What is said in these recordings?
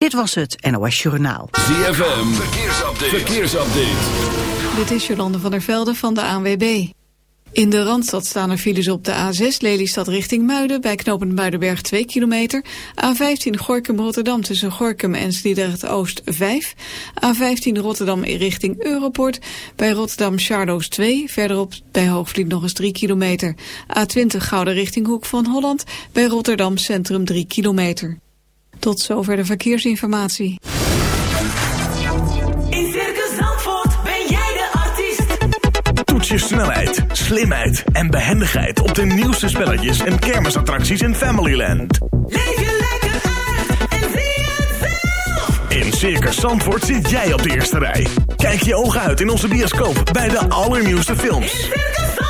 Dit was het NOS Journaal. ZFM, verkeersupdate. verkeersupdate. Dit is Jolande van der Velde van de ANWB. In de Randstad staan er files op de A6 Lelystad richting Muiden... bij knooppunt Muidenberg 2 kilometer. A15 Gorkum-Rotterdam tussen Gorkum en Sliedrecht-Oost 5. A15 Rotterdam richting Europort. Bij Rotterdam Charloes 2. Verderop bij Hoogvliet nog eens 3 kilometer. A20 Gouden richting Hoek van Holland. Bij Rotterdam Centrum 3 kilometer. Tot zover de verkeersinformatie. In Circus Zandvoort ben jij de artiest. Toets je snelheid, slimheid en behendigheid op de nieuwste spelletjes en kermisattracties in Familyland. Leef je lekker uit en zie het zelf. In Circus Zandvoort zit jij op de eerste rij. Kijk je ogen uit in onze bioscoop bij de allernieuwste In films. Circus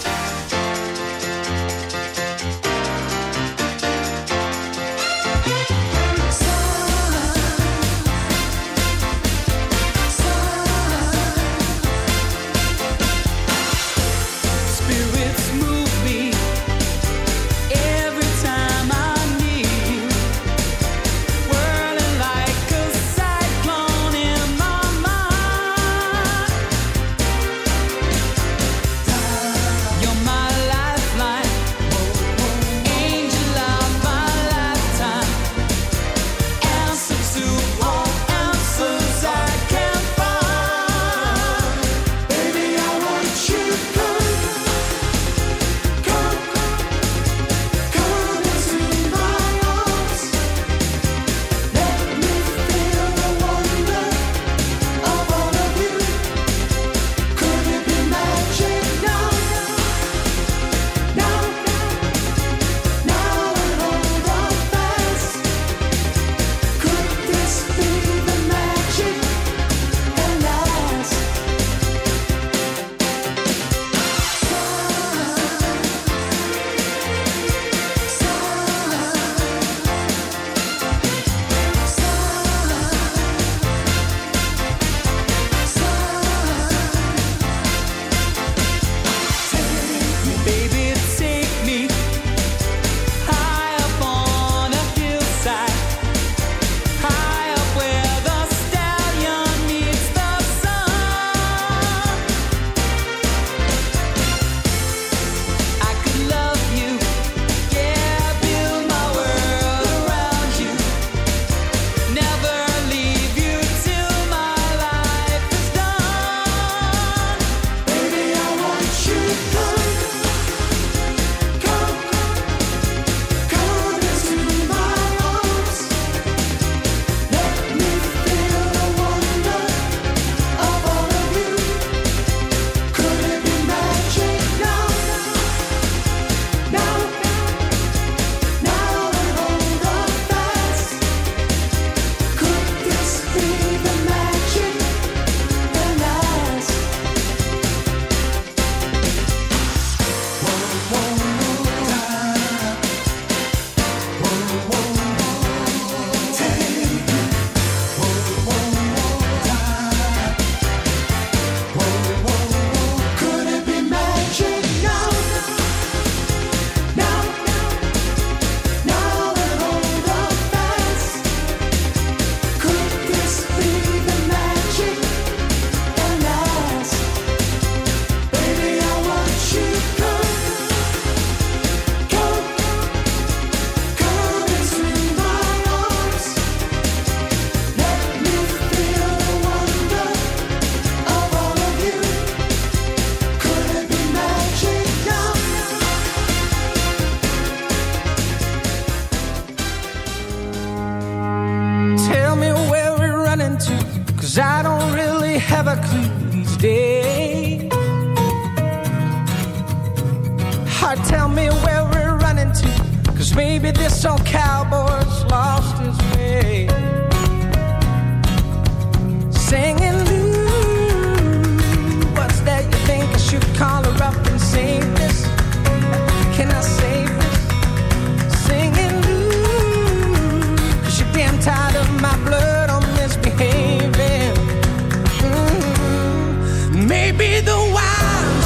Maybe the wild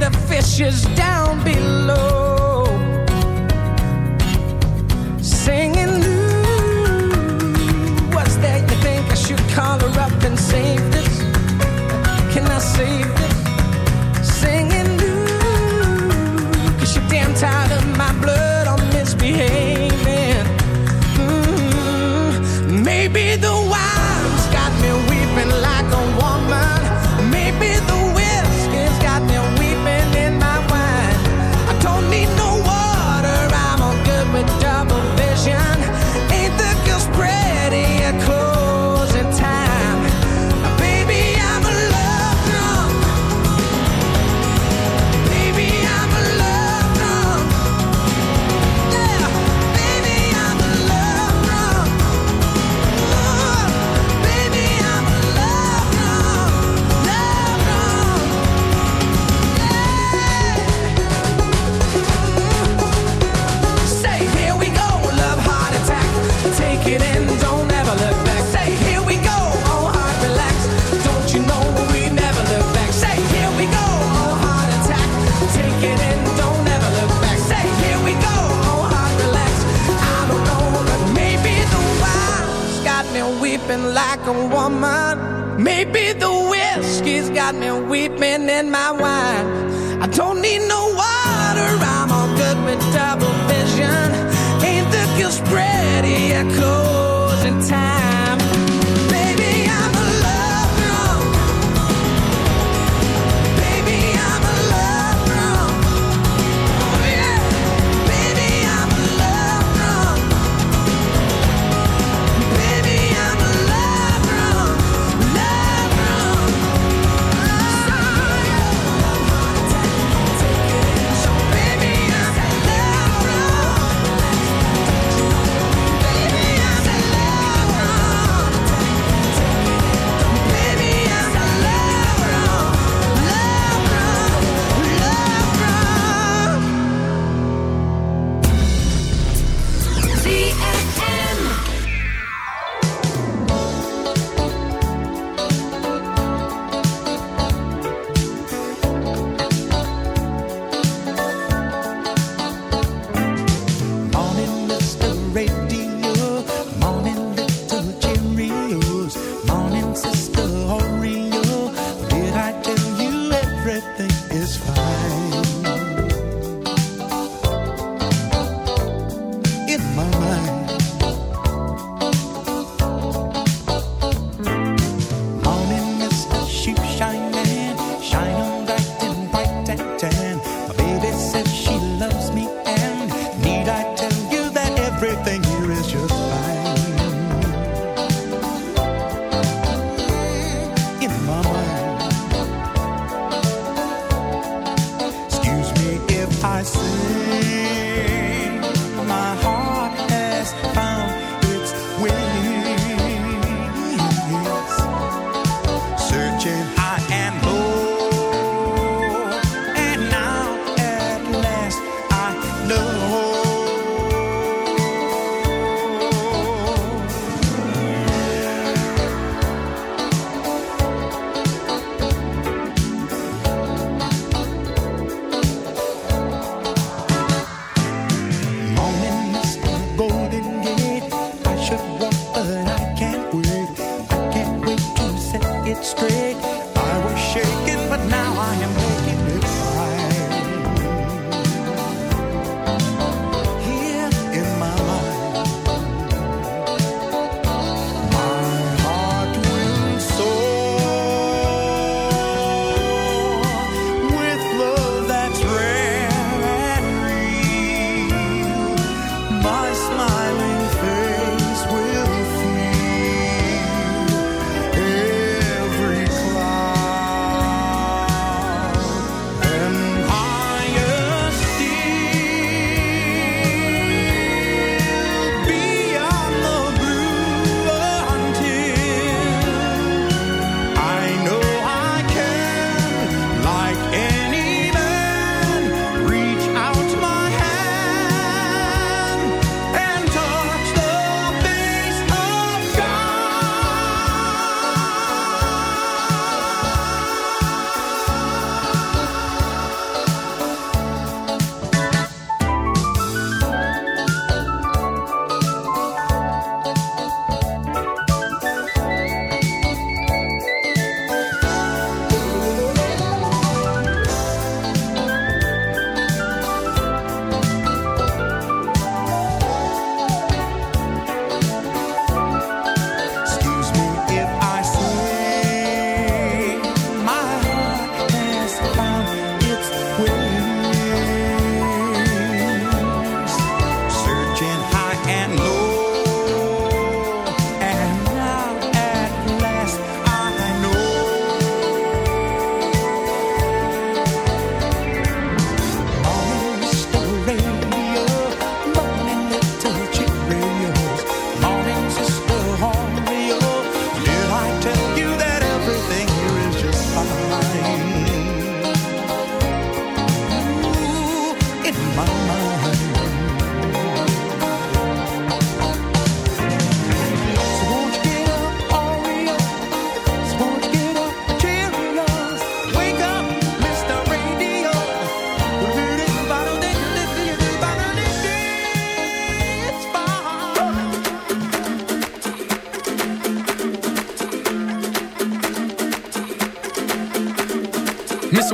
the fishes down below Singing Lou Was there you think I should call her up and save this? Can I save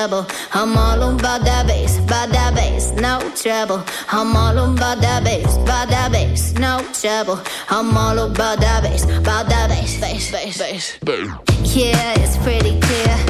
treble. I'm all about that bass, about that bass, no treble. I'm all about that bass, about that bass, no treble. I'm all about that bass, about that bass, bass, bass, bass, bass. Yeah, it's pretty clear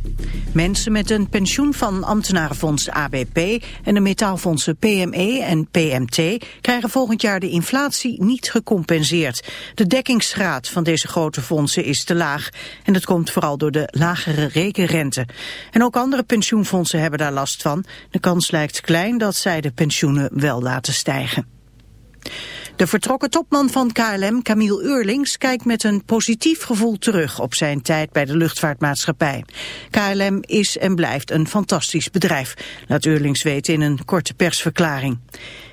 Mensen met een pensioen van ambtenarenfonds ABP en de metaalfondsen PME en PMT krijgen volgend jaar de inflatie niet gecompenseerd. De dekkingsgraad van deze grote fondsen is te laag en dat komt vooral door de lagere rekenrente. En ook andere pensioenfondsen hebben daar last van. De kans lijkt klein dat zij de pensioenen wel laten stijgen. De vertrokken topman van KLM, Camille Eurlings, kijkt met een positief gevoel terug op zijn tijd bij de luchtvaartmaatschappij. KLM is en blijft een fantastisch bedrijf, laat Eurlings weten in een korte persverklaring.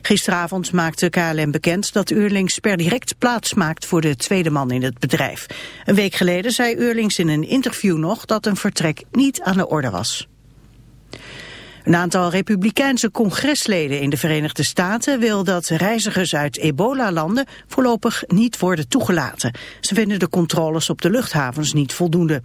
Gisteravond maakte KLM bekend dat Eurlings per direct plaats maakt voor de tweede man in het bedrijf. Een week geleden zei Eurlings in een interview nog dat een vertrek niet aan de orde was. Een aantal republikeinse congresleden in de Verenigde Staten wil dat reizigers uit ebola-landen voorlopig niet worden toegelaten. Ze vinden de controles op de luchthavens niet voldoende.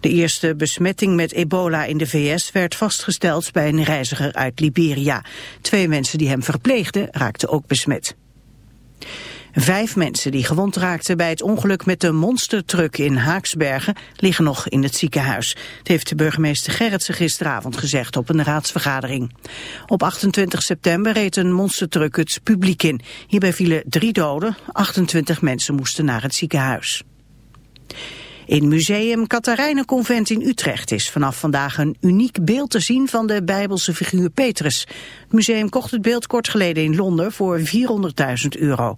De eerste besmetting met ebola in de VS werd vastgesteld bij een reiziger uit Liberia. Twee mensen die hem verpleegden raakten ook besmet. Vijf mensen die gewond raakten bij het ongeluk met de monstertruck in Haaksbergen liggen nog in het ziekenhuis. Het heeft de burgemeester Gerritsen gisteravond gezegd op een raadsvergadering. Op 28 september reed een monstertruck het publiek in. Hierbij vielen drie doden, 28 mensen moesten naar het ziekenhuis. In Museum Katharijnenconvent in Utrecht is vanaf vandaag een uniek beeld te zien van de Bijbelse figuur Petrus. Het museum kocht het beeld kort geleden in Londen voor 400.000 euro.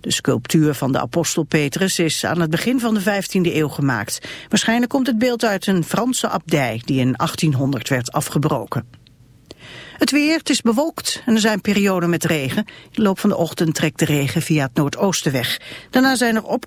De sculptuur van de apostel Petrus is aan het begin van de 15e eeuw gemaakt. Waarschijnlijk komt het beeld uit een Franse abdij die in 1800 werd afgebroken. Het weer, het is bewolkt en er zijn perioden met regen. In de loop van de ochtend trekt de regen via het noordoosten weg. Daarna zijn er op